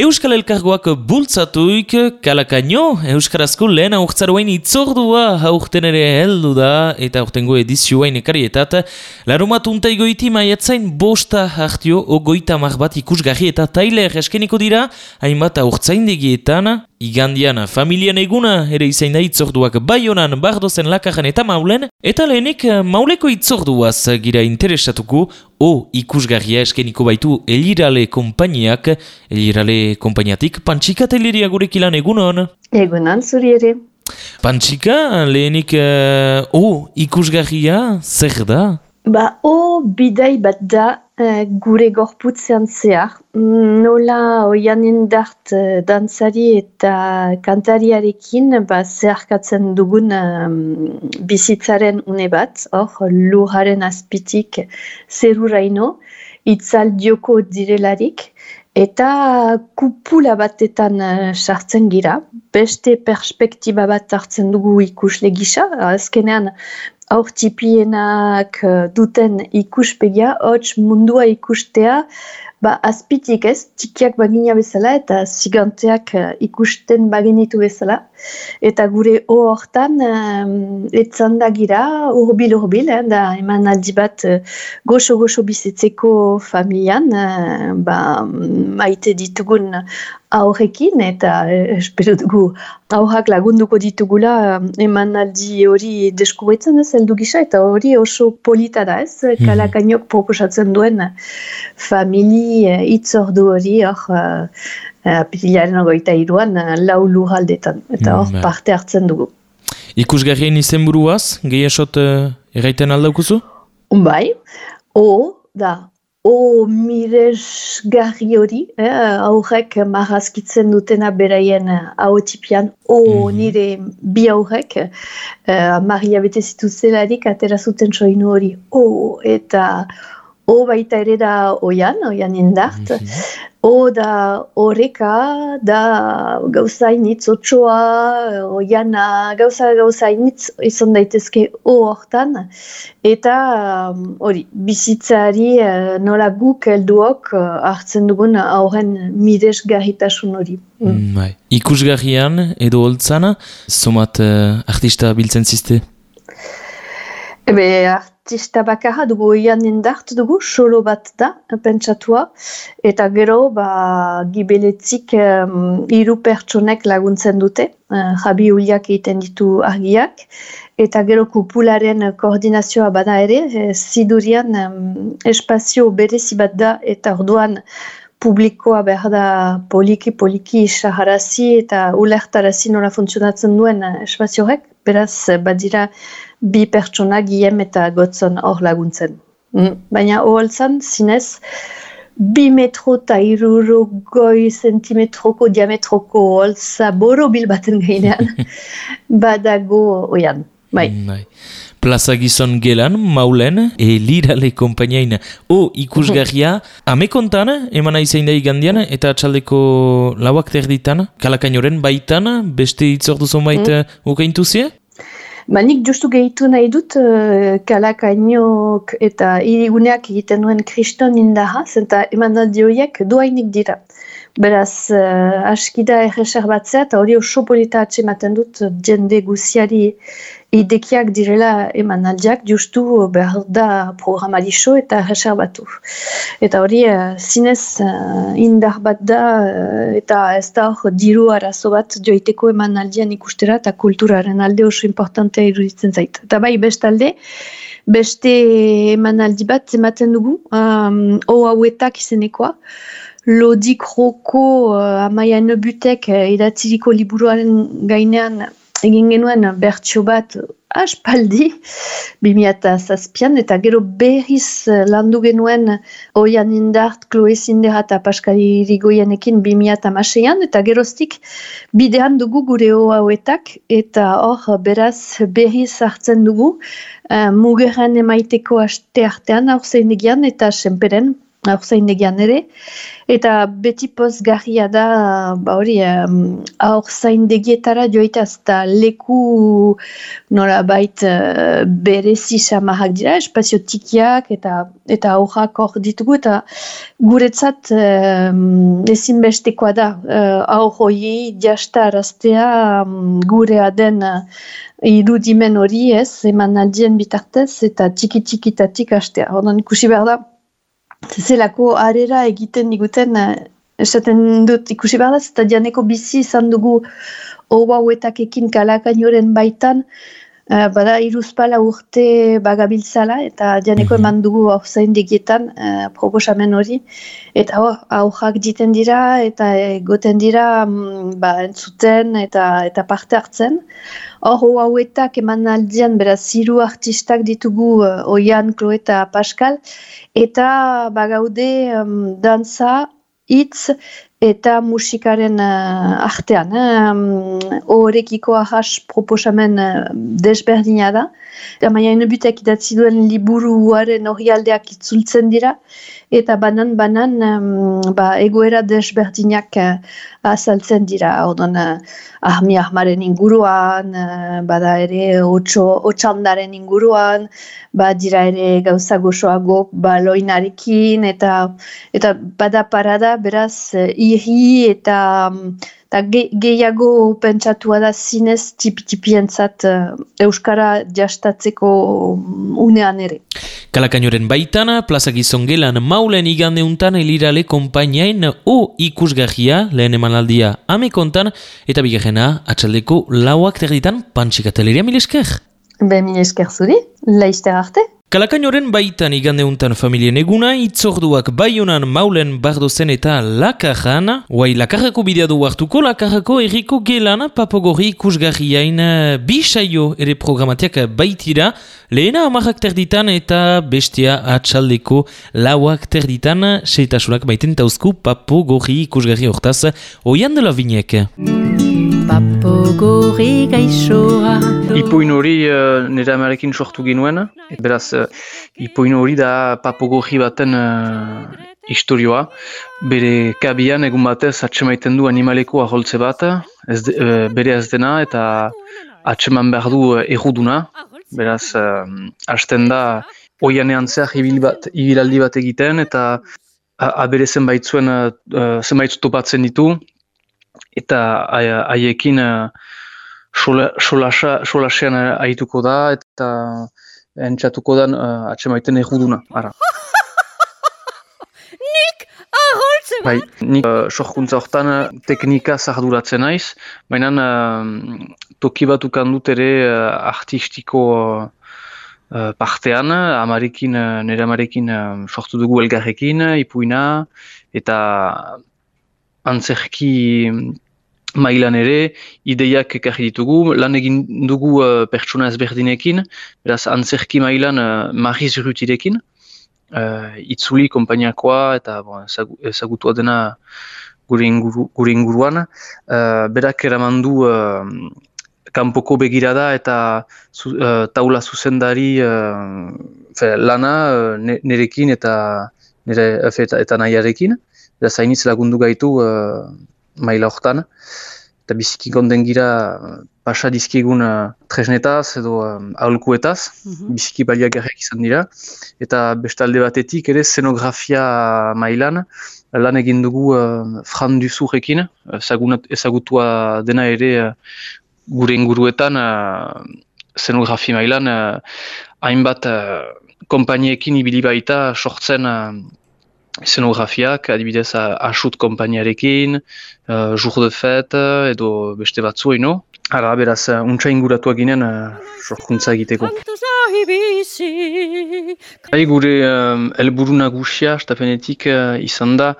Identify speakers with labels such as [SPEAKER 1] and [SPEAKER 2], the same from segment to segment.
[SPEAKER 1] Euskal Elkargoak bultzatuik kalakaino, Euskarazko lehen aurtzaroain itzordua aurten ere heldu da eta aurtengo edizioain ekarietat. Laromat untaigoiti maiatzain bosta hartio ogoita mar bat ikusgarri eta tailer eskeniko dira, hainbat aurtzaindegietan, Igandian, familian eguna ere izain da itzorduak baionan, bardozen lakajan eta maulen, eta lehenik mauleko itzorduaz gira interesatuko, o ikusgarria eskeniko baitu elirale kompainiak, elirale kompainiatik, pantxika teliria gurek ilan egunon?
[SPEAKER 2] Egunon, zuri ere.
[SPEAKER 1] Pantxika, lehenik, uh, o ikusgarria, zer da?
[SPEAKER 2] Ba, o bidai bat da uh, gure gorputzean zehar. Nola oian indart uh, dantzari eta kantariarekin ba, zeharkatzen dugun um, bizitzaren une bat, hor lujaren azpitik zeruraino, itzal dioko direlarik, eta kupula batetan sartzen gira, beste perspektiba bat hartzen dugu ikusle gisa, azkenean aurtipienak uh, duten ikuspegia, hots mundua ikustea, ba azpitik ez, txikiak bagina bezala eta ziganteak uh, ikusten bagenitu bezala. Eta gure hortan, um, etzan da gira, urbil urbil, eh, da eman aldi bat goxo-goxo bizitzeko familian, uh, ba, maite ditugun aurrekin eta eh, espero dugu aurrak lagunduko ditugula eman aldi hori deskubetzen ez heldu gisa eta hori oso polita da ez mm -hmm. kalakainok proposatzen duen famili eh, itzordu hori hor uh, apirilaren ogoita iruan lau lujaldetan eta hor mm, parte hartzen dugu
[SPEAKER 1] Ikusgarrien izen buruaz, gehiasot uh, erraiten aldaukuzu?
[SPEAKER 2] Bai, o, da, o miresgarri hori, eh, aurrek marrazkitzen dutena beraien haotipian, o mm nire bi aurrek, eh, maria bete zituzelarik atera zuten soinu hori, o eta o baita ere da oian, oian indart, mm O da horreka, da gauzainitz otsoa, oiana, gauza gauzainitz izan daitezke o hortan. Eta hori, bizitzari eh, nola guk helduok eh, hartzen dugun aurren mides garritasun hori.
[SPEAKER 1] Mm. mm bai. Ikusgarrian edo holtzana, somat uh, artista biltzen ziste?
[SPEAKER 2] Ebe, artista bakarra dugu oian indart dugu, solo bat da, pentsatua, eta gero, ba, gibeletzik um, iru pertsonek laguntzen dute, uh, jabi uliak egiten ditu argiak, eta gero kupularen koordinazioa bada ere, eh, zidurian um, espazio berezi bat da, eta orduan publikoa behar da poliki-poliki saharazi eta ulertarazi nola funtzionatzen duen espazioak, beraz, badira, bi pertsona giem eta gotzon hor laguntzen. Mm. Baina oholtzan, zinez, bi metro eta iruro goi sentimetroko diametroko oholtza boro bil baten gainean, badago oian. Bai.
[SPEAKER 1] Bai. Plaza gizon gelan, maulen, e lirale kompainain o ikusgarria. Hame kontan, eman aizein da igandian, eta atxaldeko lauak terditan, kalakainoren baitan, beste itzordu zonbait mm. ukaintuzie?
[SPEAKER 2] Ba, nik justu gehitu nahi dut uh, kalakainok eta iriguneak egiten duen kriston indaha, zenta eman da duainik dira. Beraz, uh, askida erreser batzea eta hori oso polita atxematen dut jende guziari idekiak direla eman aldiak, justu behar da programadixo eta reserbatu. Eta hori, uh, zinez uh, indar bat da uh, eta ez da hor diru arazo bat joiteko eman aldian ikustera eta kulturaren alde oso importantea iruditzen zait. Eta bai, bestalde, beste eman aldi bat ematen dugu, um, o hauetak izenekoa, Lodik roko uh, amaia nebutek uh, idatziriko liburuaren gainean egin genuen bertso bat aspaldi, 2008an, eta gero berriz landu genuen oian indart, kloe zindera eta paskari irigoienekin 2008an, eta geroztik bidean dugu gure hauetak, eta hor beraz berriz hartzen dugu uh, mugeran emaiteko aste artean, hor zein eta senperen aur zaindegian ere. Eta beti pozgarria da, ba hori, um, aur zaindegietara joitaz, eta leku nola bait uh, berezi samahak dira, espazio tikiak eta eta aurrak hor ditugu, eta guretzat um, ezinbestekoa da, uh, aur hori jasta araztea um, gurea den uh, irudimen hori ez, eman adien bitartez, eta tiki-tikitatik hastea. Hordan ikusi behar da, zelako arera egiten diguten, uh, esaten dut ikusi da, eta dianeko bizi izan dugu hauetak ekin kalakainoren baitan, Uh, bada iruzpala urte bagabiltzala eta janeko mhm. eman dugu hau zain digietan uh, proposamen hori. Eta hor, aurrak diten dira eta goten dira um, ba, entzuten eta, eta parte hartzen. Hor, hauetak eman aldian, beraz, ziru artistak ditugu uh, Oian, Klo eta Pascal. Eta bagaude um, danza, hitz eta musikaren uh, artean. Eh? ahas proposamen uh, desberdina da. Maia enubitek idatzi duen liburuaren hori aldeak itzultzen dira eta banan-banan um, ba, egoera desberdinak uh, azaltzen dira. Ordon, uh, ahmi ahmaren inguruan, uh, bada ere otxandaren inguruan, ba, dira ere gauza gozoago baloinarekin, eta, eta bada parada beraz uh, ihi eta... Um, eta gehiago pentsatua da zinez tipi-tipientzat uh, Euskara jastatzeko unean ere.
[SPEAKER 1] Kalakainoren baitan, plazak izon gelan maulen igande untan elirale kompainain o ikusgahia lehen emanaldia amekontan eta bigarrena atxaldeko lauak terditan pantxikateleria milesker.
[SPEAKER 2] Be milesker zuri, laizter arte.
[SPEAKER 1] Kalakainoren baitan igandeuntan familien eguna, itzorduak baionan maulen bardozen eta lakajan, guai lakarako bidea du hartuko, lakarako erriko gelan papogorri ikusgarriain bisaio ere programatiak baitira, lehena amarrak terditan eta bestia atxaldeko lauak terditan, seitasunak baiten tauzku papogorri ikusgarri hortaz, oian dela binek.
[SPEAKER 3] Papogorri gaixoa Ipuin hori uh, nire amarekin sortu ginuen, beraz uh, ipuin hori da papogorri baten uh, historioa. Bere kabian egun batez atxemaiten du animaleko aholtze bat, ez de, uh, bere ez dena eta atxeman behar du uh, eruduna. Beraz, uh, hasten da oianean zehar ibil bat, ibilaldi bat egiten eta abere zenbaitzuen uh, zenbaitzu topatzen ditu eta haiekin solasean ahituko da eta entzatuko da uh, atsemaiten eguduna. Ara.
[SPEAKER 4] nik aholtzen
[SPEAKER 3] bai, nik uh, sohkuntza horretan teknika zarduratzen naiz, baina uh, toki bat ukandut ere uh, artistiko uh, partean, amarekin, nire amarekin uh, sortu dugu elgarrekin, ipuina, eta antzerki mailan ere, ideiak ekarri ditugu, lan egin dugu uh, pertsona ezberdinekin, beraz antzerki mailan uh, Mariz Rutirekin, uh, itzuli kompainiakoa eta bon, ezagutua dena gure, inguru, gure inguruan. Uh, berak eraman du uh, kanpoko begirada eta zu, uh, taula zuzendari uh, fe, lana uh, nerekin eta nire eta, eta nahiarekin. Beraz hainitz lagundu gaitu maila hortan. Eta biziki gonden gira pasa dizkigun uh, tresnetaz edo um, aholkuetaz, mm -hmm. biziki baliagarriak izan dira. Eta bestalde batetik ere szenografia mailan, lan egin dugu uh, Fran Duzurrekin, ezagutua dena ere uh, gure inguruetan uh, szenografia mailan, uh, hainbat uh, kompainiekin ibili baita sortzen uh, Zenografiak, adibidez, asut kompainiarekin, uh, jour de fête, edo beste batzu, ino? Ara, beraz, untsa inguratu ginen uh, sorkuntza egiteko. Hai gure um, elburu nagusia, stafenetik, uh, izan da,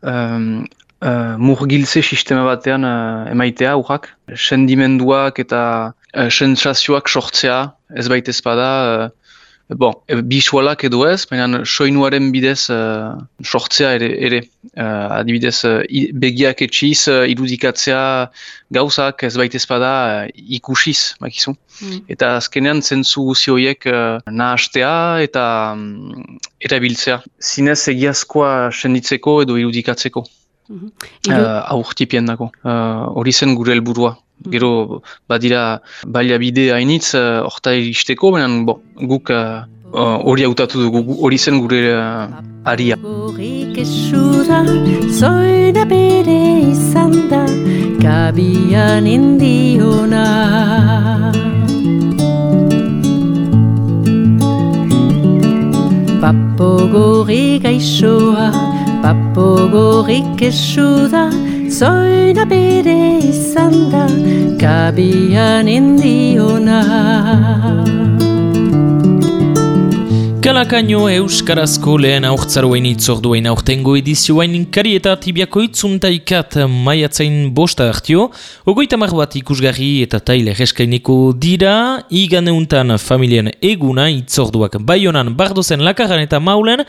[SPEAKER 3] um, uh, murgiltze sistema batean uh, emaitea, urrak. Sendimenduak eta uh, sentsazioak sortzea, ez baita ezpada, uh, Bon, e, bisualak edo ez, baina soinuaren bidez uh, sortzea ere, ere. Uh, adibidez, uh, begiak etxiz, uh, irudikatzea gauzak ez baita ezpada uh, ikusiz, bakizu. Mm. Eta azkenean zentzu guzi horiek uh, nahastea eta um, erabiltzea. Zinez egiazkoa senditzeko edo irudikatzeko. Mm -hmm. uh, aurtipien dago. Hori zen gure helburua. Gero, badira, baila bide hainitz, orta uh, iristeko, benen, bo, guk hori uh, hautatu dugu, hori zen gure uh, aria. Gorrik esura, zoina bere izan da, kabian indiona. Papo gorri gaixoa, papo gorrik esura, Zoina bere izan da, kabian indiona.
[SPEAKER 1] Kalakaino Euskarazko lehen aurtzaroen itzorduen aurtengo edizioain inkari eta tibiako itzuntaikat maiatzain bosta hartio, ogoita bat ikusgarri eta taile reskaineko dira, igan euntan familien eguna itzorduak baionan bardozen lakaran eta maulen,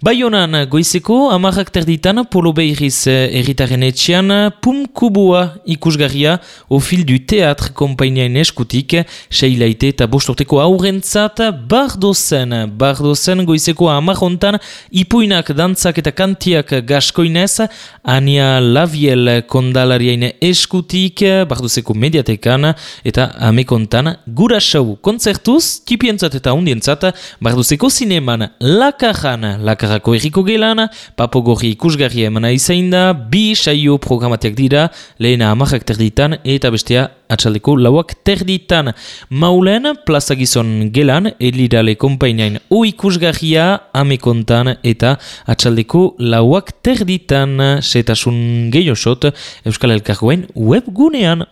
[SPEAKER 1] baionan goizeko amarrak terditan polo behiriz erritaren etxean pumkubua ikusgarria o fil du teatr kompainiain eskutik, seilaite eta bostorteko aurrentzat bardozen, bardozen Bardo zen goizeko amajontan ipuinak dantzak eta kantiak gaskoinez. Ania Laviel kondalariain eskutik Bardozeko mediatekan eta amekontan gura show kontzertuz tipientzat eta undientzat Bardozeko zineman lakajan. Lakarako erriko gelan papogorri ikusgarria emana izain da bi saio programatiak dira lehena amajak terditan eta bestea atxaldeko lauak terditan. Maulen, plazagizon gelan, elirale kompainain oikusgarria amekontan eta atxaldeko lauak terditan. Setasun gehiosot, Euskal Elkargoen webgunean.